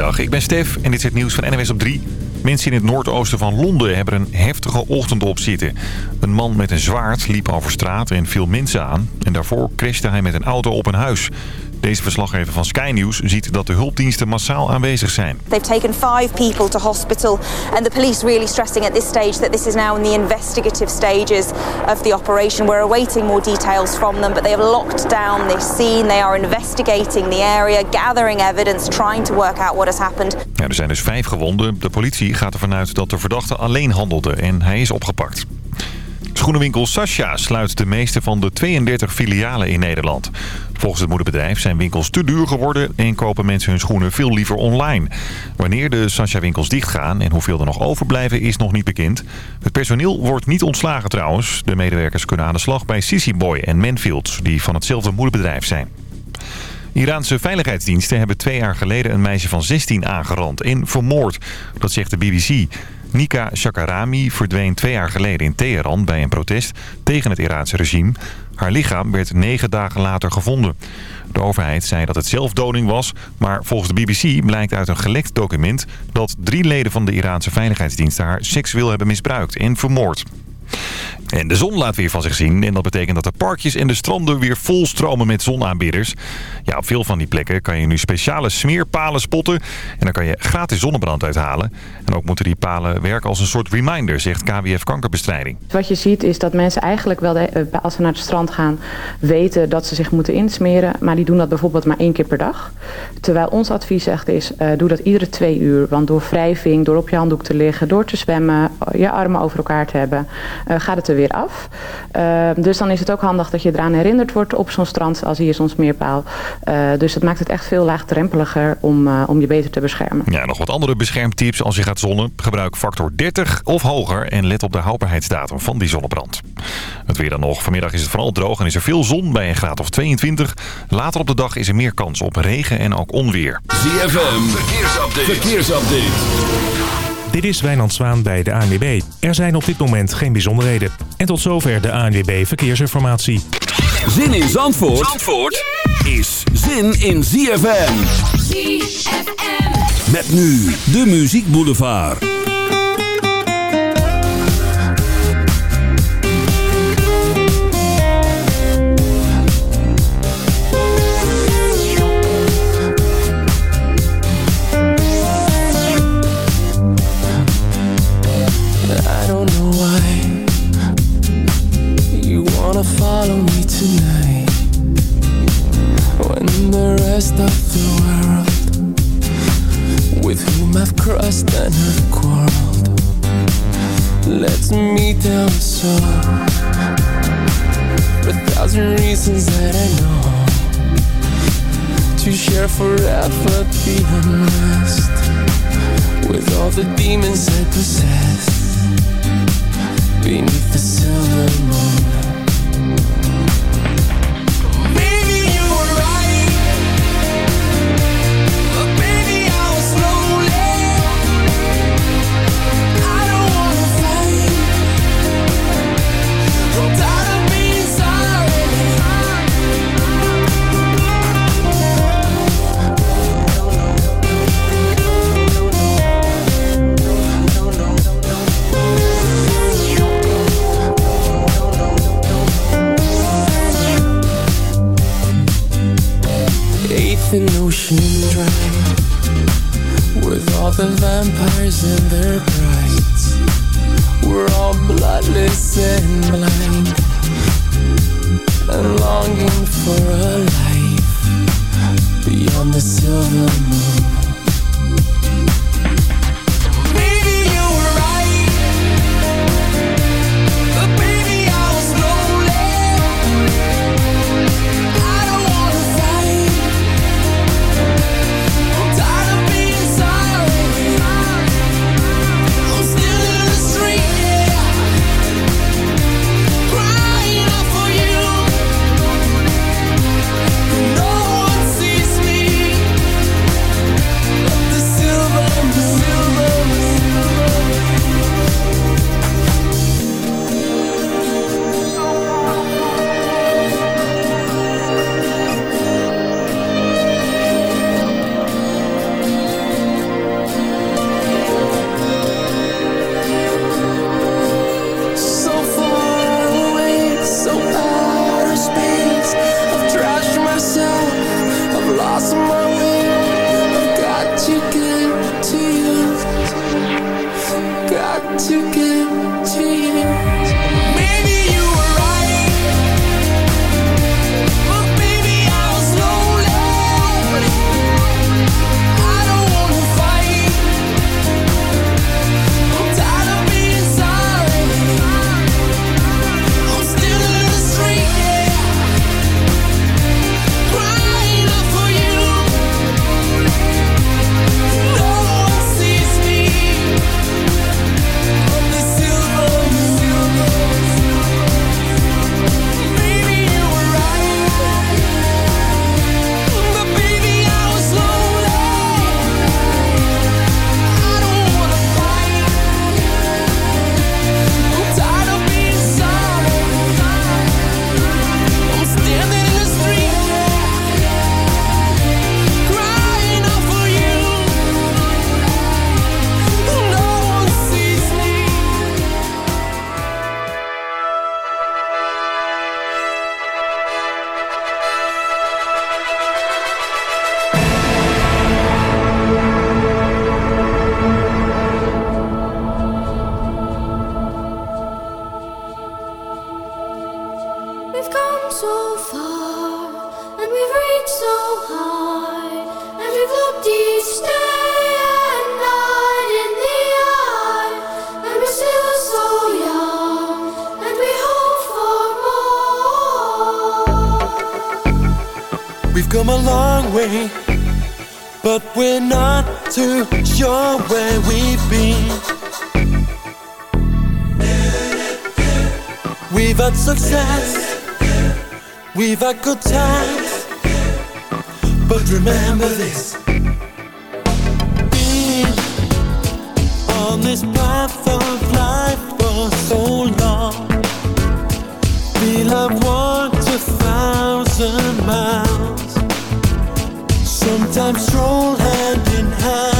Goedemiddag, ik ben Stef en dit is het nieuws van NWS op 3. Mensen in het noordoosten van Londen hebben een heftige ochtend op zitten. Een man met een zwaard liep over straat en viel mensen aan. En daarvoor crashte hij met een auto op een huis. Deze verslaggever van Sky News ziet dat de hulpdiensten massaal aanwezig zijn. They've taken five people to hospital and the police really stressing at this stage that this is now in the investigative stages of the operation. We're awaiting more details from them, but they have locked down this scene. They are investigating the area, gathering evidence, trying to work out what has happened. Ja, er zijn dus vijf gewonden. De politie gaat ervan uit dat de verdachte alleen handelde en hij is opgepakt. Schoenenwinkel Sascha sluit de meeste van de 32 filialen in Nederland. Volgens het moederbedrijf zijn winkels te duur geworden en kopen mensen hun schoenen veel liever online. Wanneer de Sascha-winkels dichtgaan en hoeveel er nog overblijven is nog niet bekend. Het personeel wordt niet ontslagen trouwens. De medewerkers kunnen aan de slag bij Sissy Boy en Manfield, die van hetzelfde moederbedrijf zijn. Iraanse veiligheidsdiensten hebben twee jaar geleden een meisje van 16 aangerand en vermoord. Dat zegt de BBC. Nika Shakarami verdween twee jaar geleden in Teheran bij een protest tegen het Iraanse regime. Haar lichaam werd negen dagen later gevonden. De overheid zei dat het zelfdoding was, maar volgens de BBC blijkt uit een gelekt document dat drie leden van de Iraanse veiligheidsdiensten haar seksueel hebben misbruikt en vermoord. En de zon laat weer van zich zien. En dat betekent dat de parkjes en de stranden weer vol stromen met zonaanbieders. Ja, op veel van die plekken kan je nu speciale smeerpalen spotten. En dan kan je gratis zonnebrand uithalen. En ook moeten die palen werken als een soort reminder, zegt KWF Kankerbestrijding. Wat je ziet is dat mensen eigenlijk wel, eh, als ze naar het strand gaan, weten dat ze zich moeten insmeren. Maar die doen dat bijvoorbeeld maar één keer per dag. Terwijl ons advies echt is, uh, doe dat iedere twee uur. Want door wrijving, door op je handdoek te liggen, door te zwemmen, je armen over elkaar te hebben, gaat het er weer af. Uh, dus dan is het ook handig dat je eraan herinnerd wordt op zo'n strand als hier zo'n smeerpaal. Uh, dus het maakt het echt veel laagdrempeliger om, uh, om je beter te beschermen. Ja, nog wat andere beschermtips als je gaat zonnen. Gebruik factor 30 of hoger en let op de houdbaarheidsdatum van die zonnebrand. Het weer dan nog. Vanmiddag is het vooral droog en is er veel zon bij een graad of 22. Later op de dag is er meer kans op regen en ook onweer. ZFM, verkeersupdate. verkeersupdate. Dit is Wijnand Zwaan bij de ANWB. Er zijn op dit moment geen bijzonderheden. En tot zover de ANWB Verkeersinformatie. Zin in Zandvoort, Zandvoort is zin in ZFM. ZFM. Met nu de Muziek Boulevard. Follow me tonight. When the rest of the world With whom I've crossed and have quarreled Lets me down so. A thousand reasons that I know To share forever the unrest With all the demons I possess Beneath the silver moon hold hand in hand.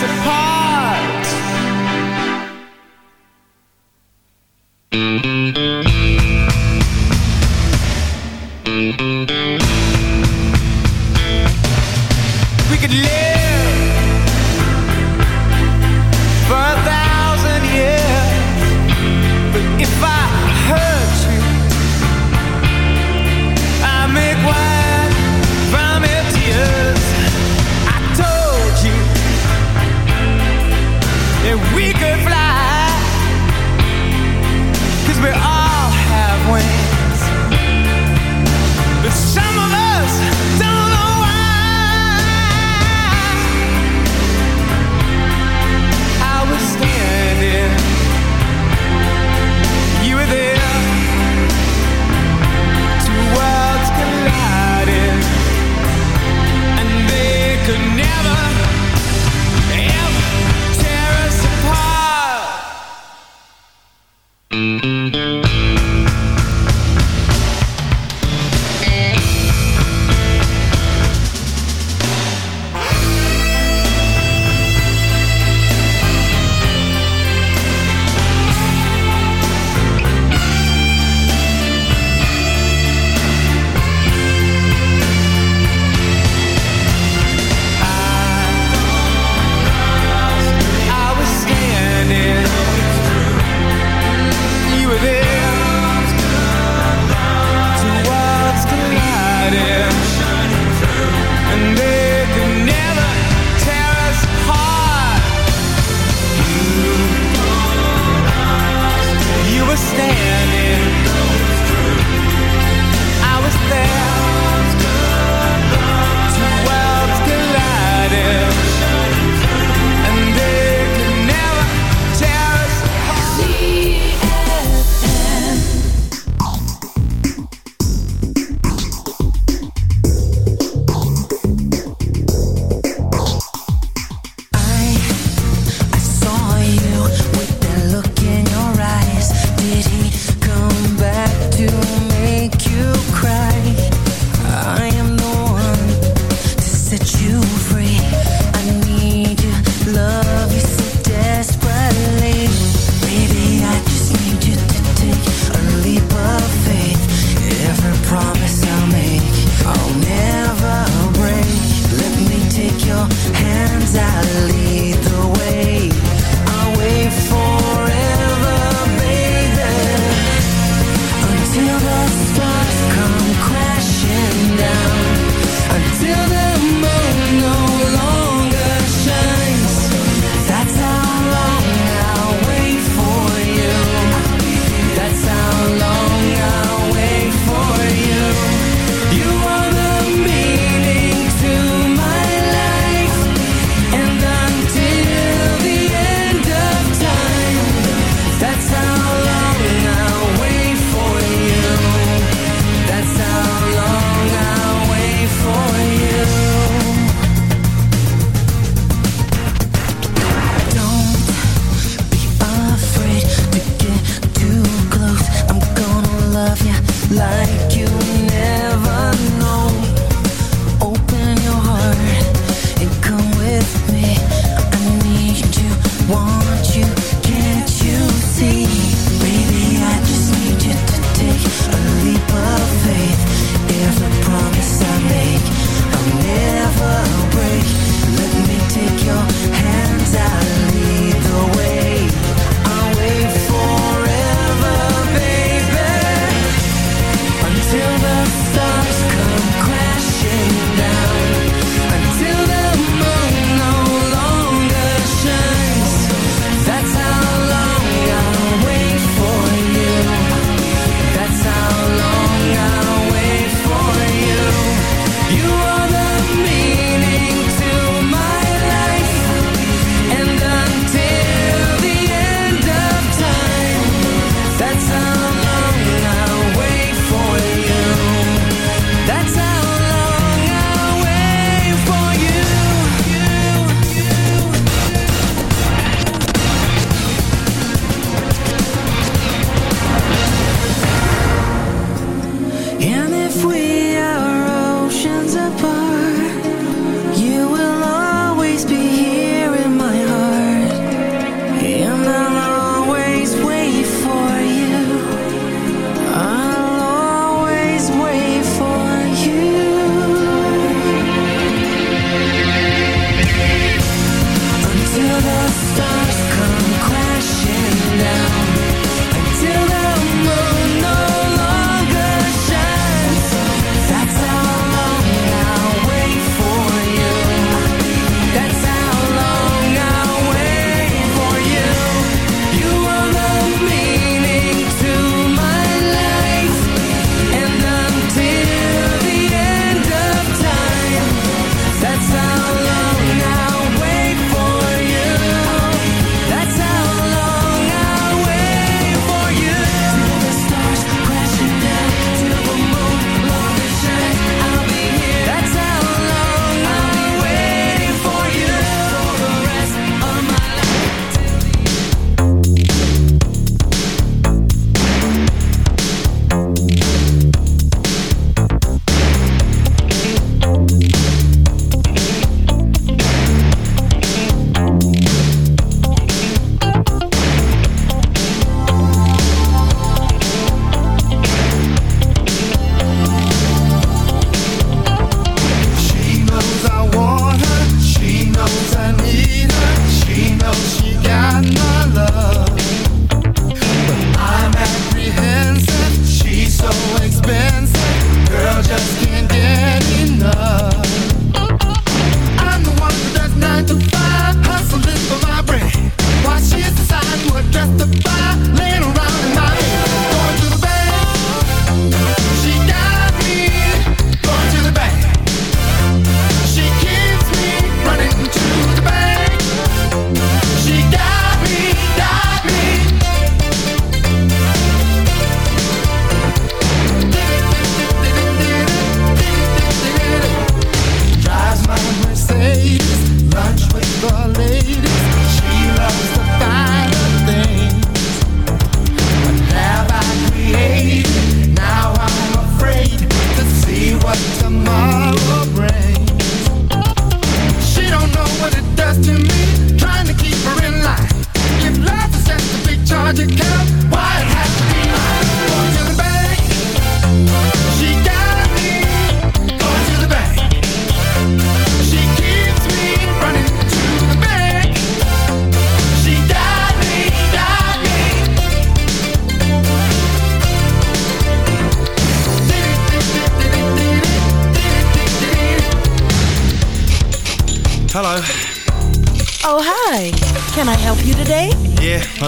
us apart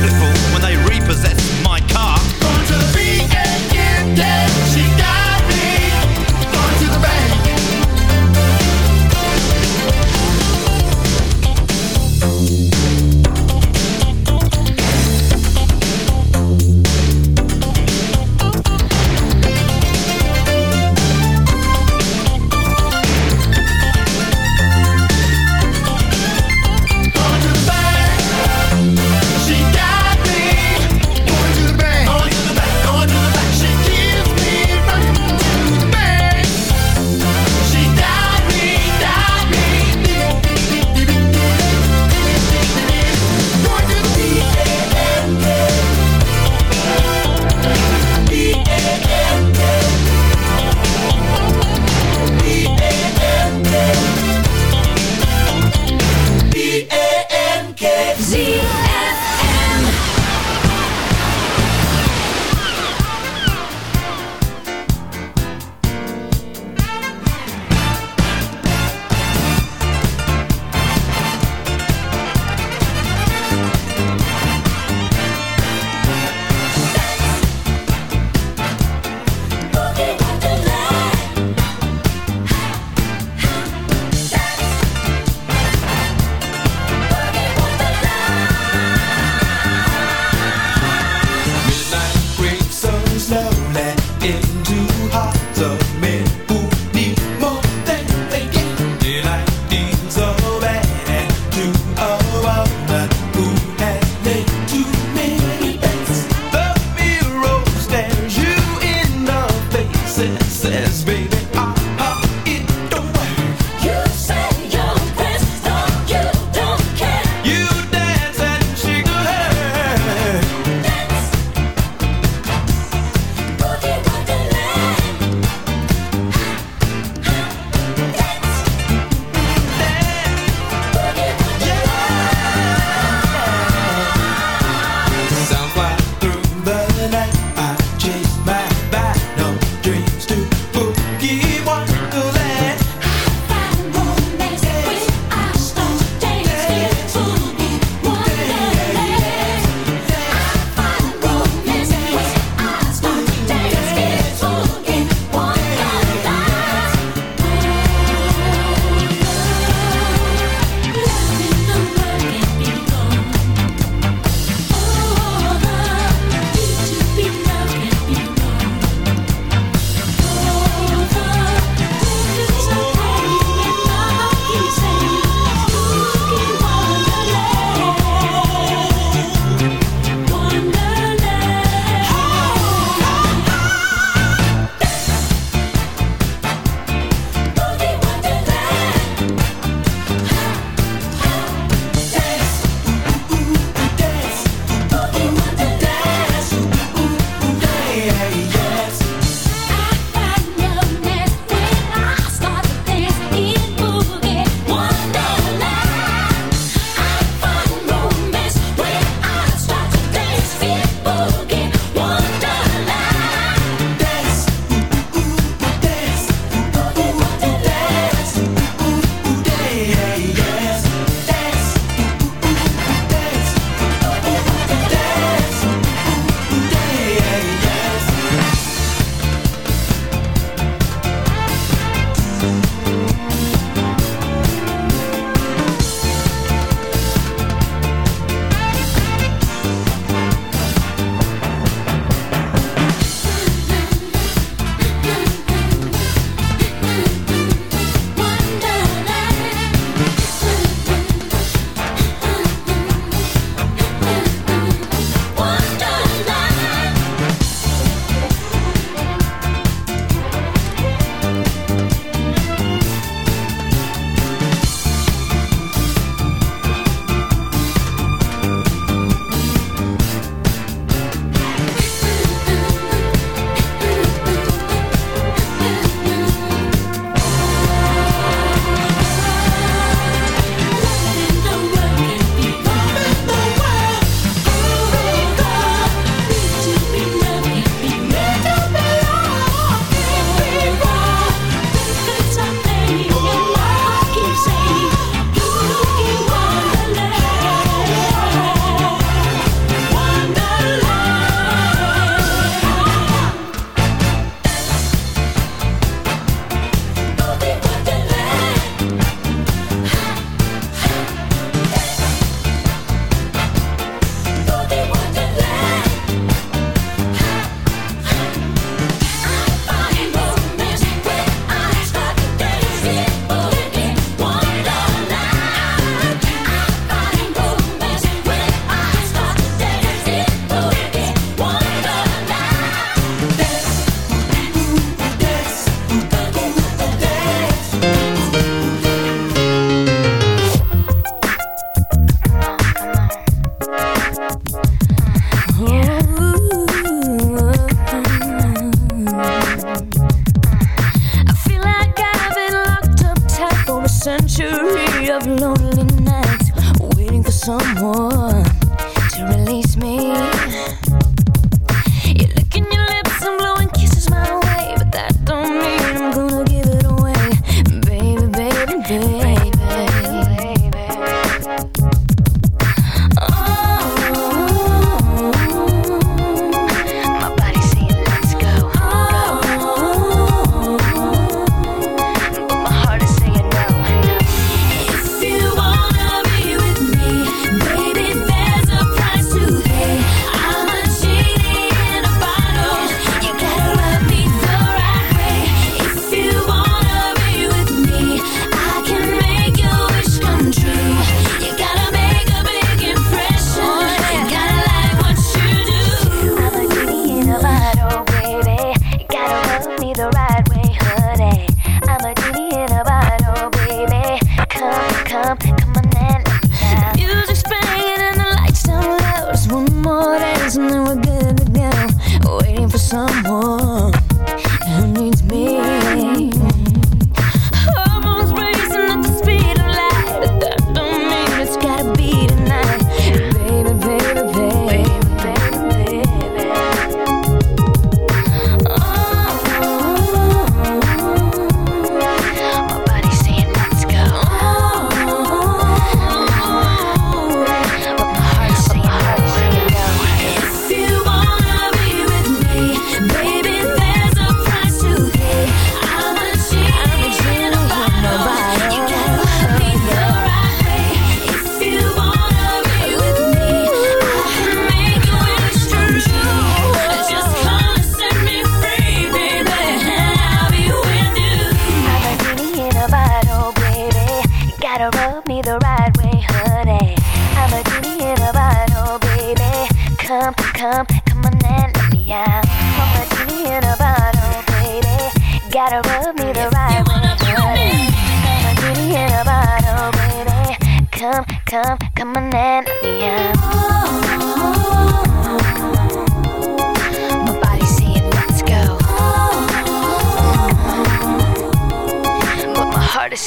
wonderful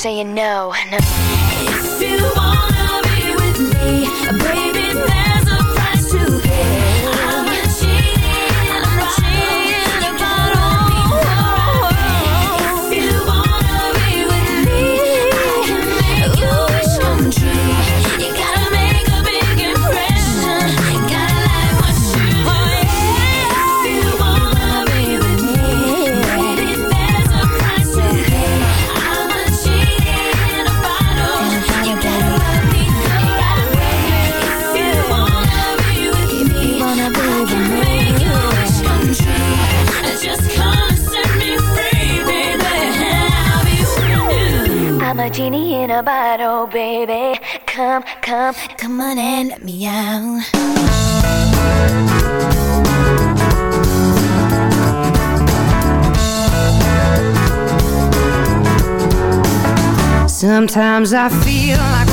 saying no, no. bottle, baby. Come, come, come on and let me out. Sometimes I feel like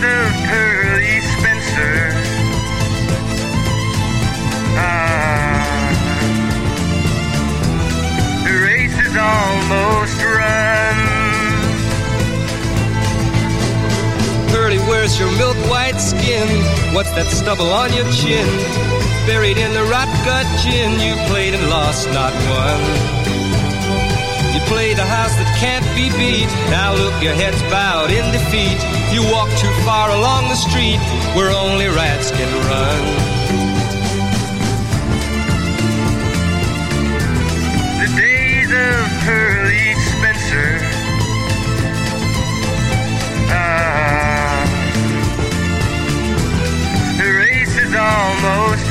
Pearly Spencer. Ah, the race is almost run. Pearly, where's your milk white skin? What's that stubble on your chin? Buried in the rot gut gin, you played and lost, not won. You play the house that can't be beat. Now look, your head's bowed in defeat. You walk too far along the street where only rats can run. The days of Pearly Spencer. Ah, the race is almost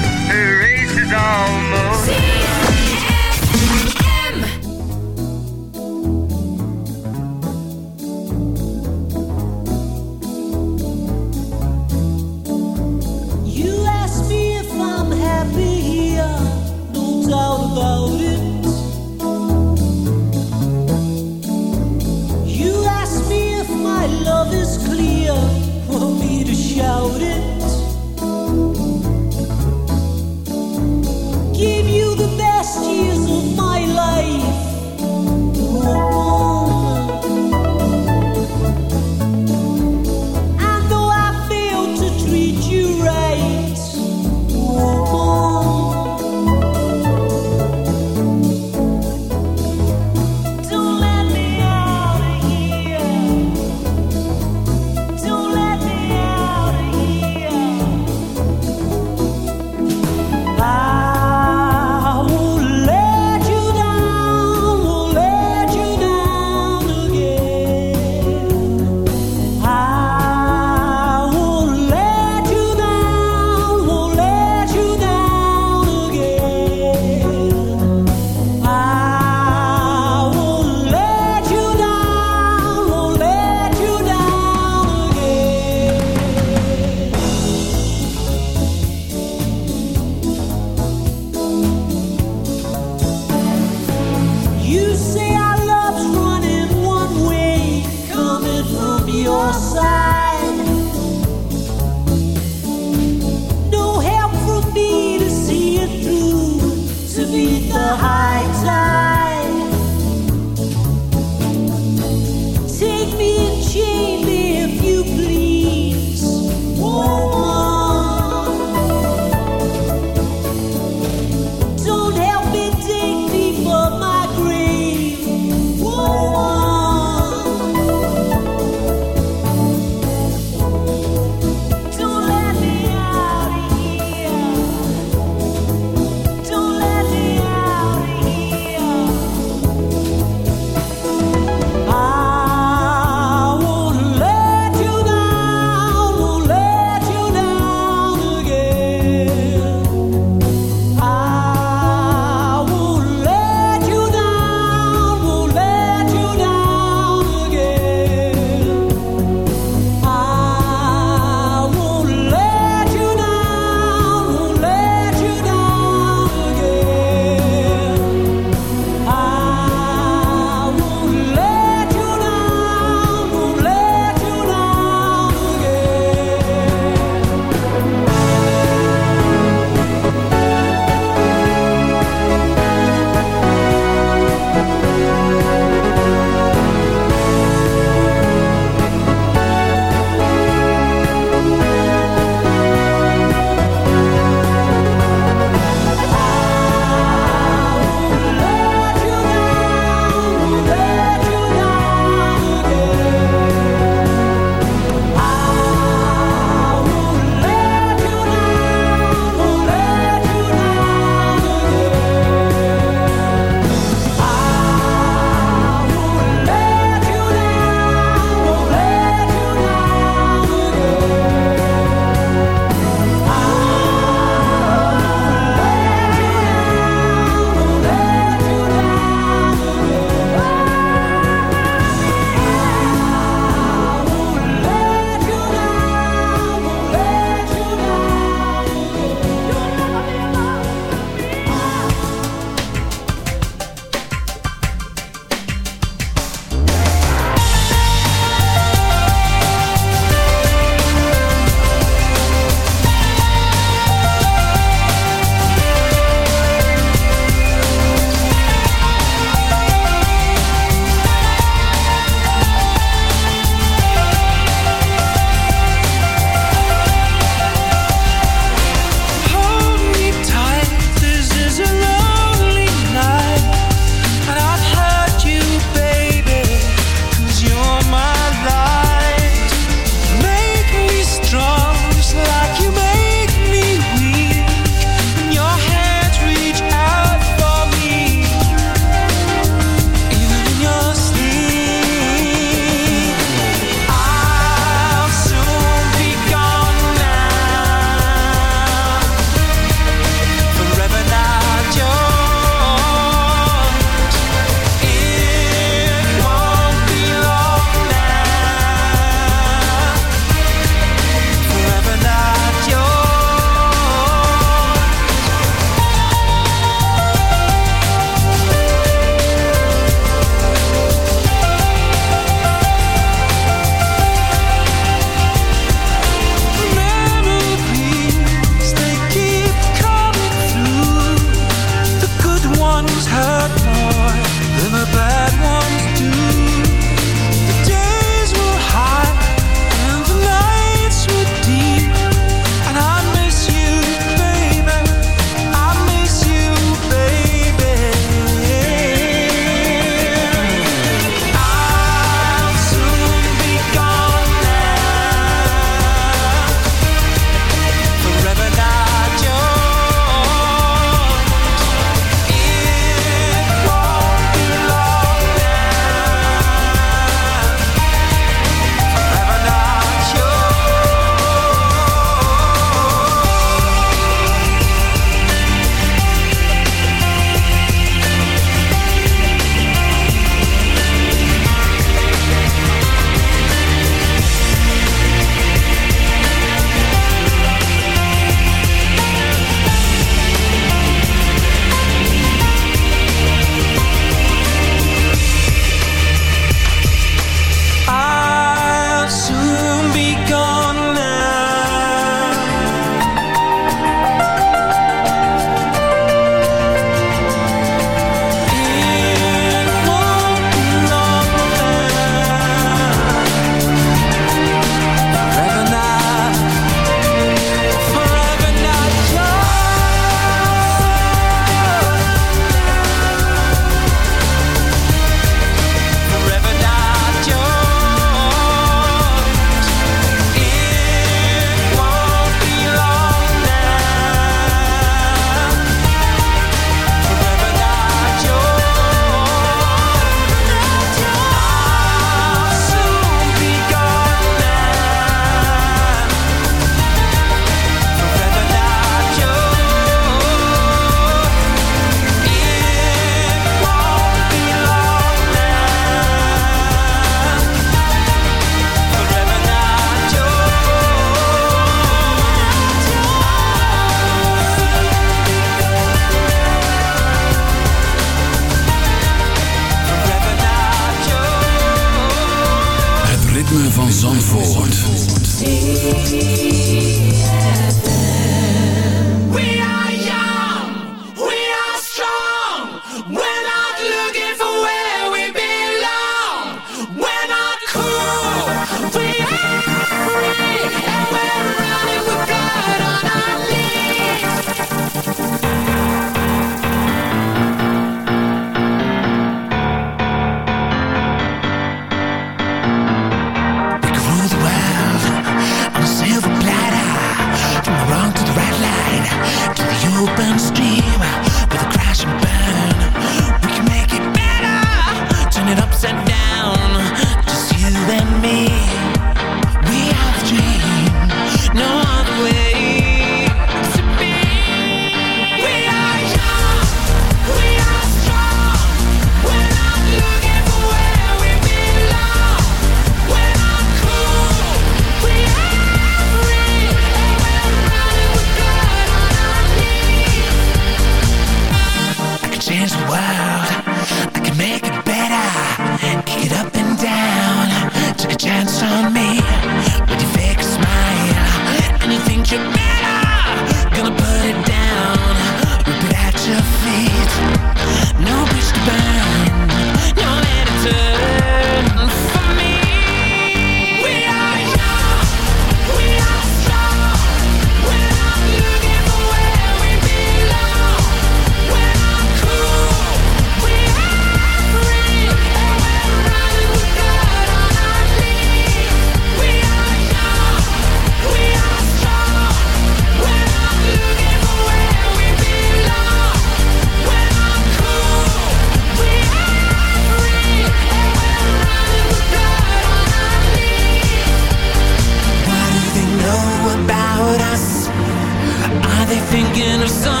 thinking of something.